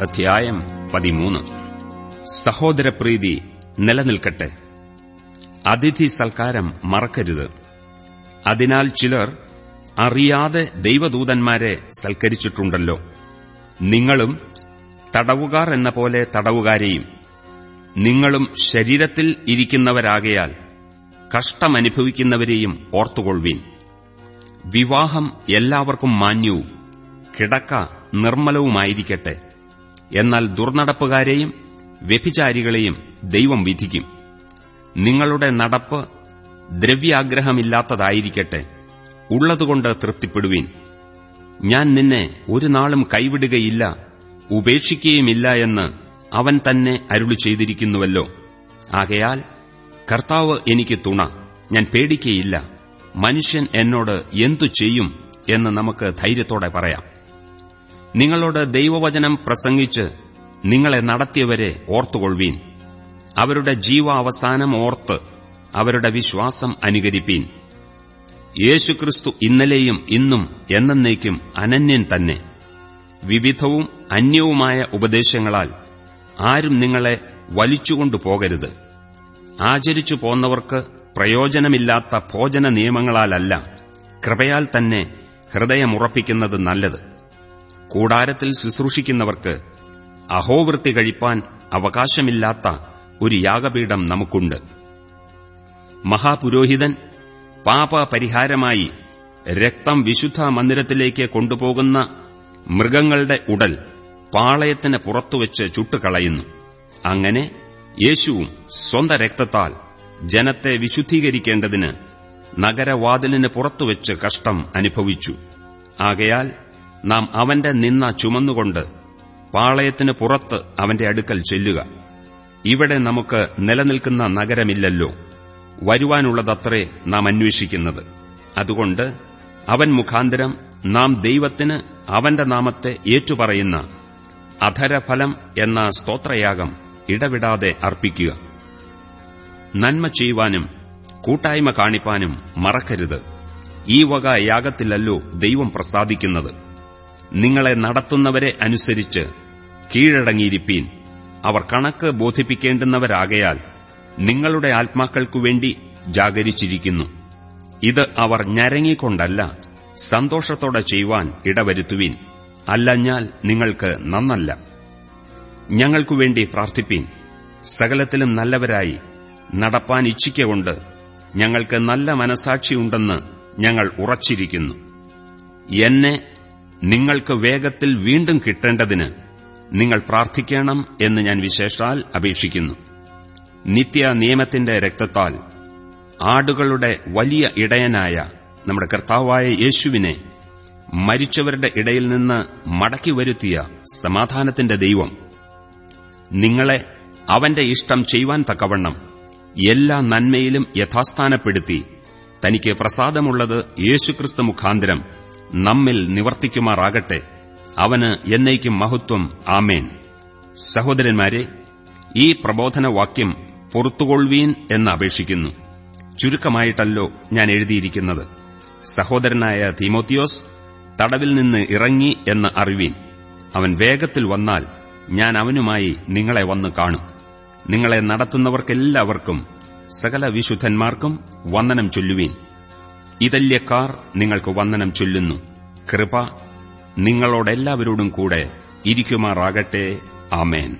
അധ്യായം പതിമൂന്ന്. സഹോദരപ്രീതി നിലനിൽക്കട്ടെ. അതിഥി സൽക്കാരം മറക്കരുത്. അതിനാൽ ചിലർ അറിയാതെ ദൈവദൂതന്മാരെ സൽക്കരിച്ചിട്ടുണ്ടല്ലോ. നിങ്ങളും തടവുകാർ എന്ന പോലെ തടവുകാരെയും. നിങ്ങളും ശരീരത്തിൽ ഇരിക്കുന്നവരാകയാൽ കഷ്ടമനുഭവിക്കുന്നവരെയും ഓർത്തുകൊള്ളുവീൻ വിവാഹം എല്ലാവർക്കും മാന്യവും കിടക്ക നിർമ്മലവുമായിരിക്കട്ടെ. എന്നാൽ ദുർനടപ്പുകാരെയും വ്യഭിചാരികളെയും ദൈവം വിധിക്കും. നിങ്ങളുടെ നടപ്പ് ദ്രവ്യാഗ്രഹമില്ലാത്തതായിരിക്കട്ടെ. ഉള്ളതുകൊണ്ട് തൃപ്തിപ്പെടുവീൻ. ഞാൻ നിന്നെ ഒരു നാളും കൈവിടുകയില്ല ഉപേക്ഷിക്കുകയുമില്ല എന്ന് അവൻ തന്നെ അരുളി ചെയ്തിരിക്കുന്നുവല്ലോ. ആകയാൽ കർത്താവ് എനിക്ക് തുണ ഞാൻ പേടിക്കയില്ല. മനുഷ്യൻ എന്നോട് എന്തു ചെയ്യും എന്ന് നമുക്ക് ധൈര്യത്തോടെ പറയാം. നിങ്ങളോട് ദൈവവചനം പ്രസംഗിച്ച് നിങ്ങളെ നടത്തിയവരെ ഓർത്തുകൊള്ളുവീൻ. അവരുടെ ജീവാവസാനം ഓർത്ത് അവരുടെ വിശ്വാസം അനുകരിപ്പീൻ. യേശുക്രിസ്തു ഇന്നലെയും ഇന്നും എന്നേക്കും അനന്യൻ തന്നെ. വിവിധവും അന്യവുമായ ഉപദേശങ്ങളാൽ ആരും നിങ്ങളെ വലിച്ചുകൊണ്ടു പോകരുത്. ആചരിച്ചു പോന്നവർക്ക് പ്രയോജനമില്ലാത്ത ഭോജന നിയമങ്ങളാലല്ല കൃപയാൽ തന്നെ ഹൃദയമുറപ്പിക്കുന്നത് നല്ലത്. കൂടാരത്തിൽ ശുശ്രൂഷിക്കുന്നവർക്ക് അഹോവൃത്തി കഴിപ്പാൻ അവകാശമില്ലാത്ത ഒരു യാഗപീഠം നമുക്കുണ്ട്. മഹാപുരോഹിതൻ പാപപരിഹാരമായി രക്തം വിശുദ്ധ മന്ദിരത്തിലേക്ക് കൊണ്ടുപോകുന്ന മൃഗങ്ങളുടെ ഉടൽ പാളയത്തിന് പുറത്തുവച്ച് ചുട്ടുകളയുന്നു. അങ്ങനെ യേശുവും സ്വന്ത രക്തത്താൽ ജനത്തെ വിശുദ്ധീകരിക്കേണ്ടതിന് നഗരവാതിലിന് പുറത്തുവച്ച് കഷ്ടം അനുഭവിച്ചു. ആകയാൽ നാം അവന്റെ നിന്ന ചുമന്നുകൊണ്ട് പാളയത്തിന് പുറത്ത് അവന്റെ അടുക്കൽ ചെല്ലുക. ഇവിടെ നമുക്ക് നിലനിൽക്കുന്ന നഗരമില്ലല്ലോ. വരുവാനുള്ളതത്രേ നാം അന്വേഷിക്കുന്നത്. അതുകൊണ്ട് അവൻ മുഖാന്തരം നാം ദൈവത്തിന് അവന്റെ നാമത്തെ ഏറ്റുപറയുന്ന അധരഫലം എന്ന സ്തോത്രയാഗം ഇടവിടാതെ അർപ്പിക്കുക. നന്മ ചെയ്യുവാനും കൂട്ടായ്മ കാണിപ്പാനും മറക്കരുത്. ഈ വക യാഗത്തിലല്ലോ ദൈവം പ്രസാദിക്കുന്നത്. നിങ്ങളെ നടത്തുന്നവരെ അനുസരിച്ച് കീഴടങ്ങിയിരിപ്പീൻ. അവർ കണക്ക് ബോധിപ്പിക്കേണ്ടുന്നവരാകയാൽ നിങ്ങളുടെ ആത്മാക്കൾക്കുവേണ്ടി ജാഗരിച്ചിരിക്കുന്നു. ഇത് അവർ ഞരങ്ങിക്കൊണ്ടല്ല സന്തോഷത്തോടെ ചെയ്യുവാൻ ഇടവരുത്തുവീൻ. അല്ലഞ്ഞാൽ നിങ്ങൾക്ക് നന്നല്ല. ഞങ്ങൾക്കുവേണ്ടി പ്രാർത്ഥിപ്പീൻ. സകലത്തിലും നല്ലവരായി നടപ്പാൻ ഇച്ഛിക്കൊണ്ട് ഞങ്ങൾക്ക് നല്ല മനസാക്ഷിയുണ്ടെന്ന് ഞങ്ങൾ ഉറച്ചിരിക്കുന്നു. എന്നെ നിങ്ങൾക്ക് വേഗത്തിൽ വീണ്ടും കിട്ടേണ്ടതിന് നിങ്ങൾ പ്രാർത്ഥിക്കണം എന്ന് ഞാൻ വിശേഷാൽ അപേക്ഷിക്കുന്നു. നിത്യ നിയമത്തിന്റെ രക്തത്താൽ ആടുകളുടെ വലിയ ഇടയനായ നമ്മുടെ കർത്താവായ യേശുവിനെ മരിച്ചവരുടെ ഇടയിൽ നിന്ന് മടക്കി വരുത്തിയ സമാധാനത്തിന്റെ ദൈവം. നിങ്ങളെ അവന്റെ ഇഷ്ടം ചെയ്യുവാൻ തക്കവണ്ണം എല്ലാ നന്മയിലും യഥാസ്ഥാനപ്പെടുത്തി തനിക്ക് പ്രസാദമുള്ളത് യേശുക്രിസ്തു മുഖാന്തരം നമ്മിൽ നിവർത്തിക്കുമാറാകട്ടെ. അവന് എന്നേക്കും മഹത്വം. ആമേൻ. സഹോദരന്മാരെ ഈ പ്രബോധനവാക്യം പൊറത്തുകൊള്ളുവീൻ എന്ന് അപേക്ഷിക്കുന്നു. ചുരുക്കമായിട്ടല്ലോ ഞാൻ എഴുതിയിരിക്കുന്നത്. സഹോദരനായ തീമോത്തിയോസ് തടവിൽ നിന്ന് ഇറങ്ങി എന്ന് അറിവീൻ. അവൻ വേഗത്തിൽ വന്നാൽ ഞാൻ അവനുമായി നിങ്ങളെ വന്ന് കാണും. നിങ്ങളെ നടത്തുന്നവർക്കെല്ലാവർക്കും സകല വിശുദ്ധന്മാർക്കും വന്ദനം ചൊല്ലുവീൻ. ഇതല്യക്കാർ നിങ്ങൾക്ക് വന്ദനം ചൊല്ലുന്നു. കൃപ നിങ്ങളോടെല്ലാവരോടും കൂടെ ഇരിക്കുമാറാകട്ടെ. ആമേൻ.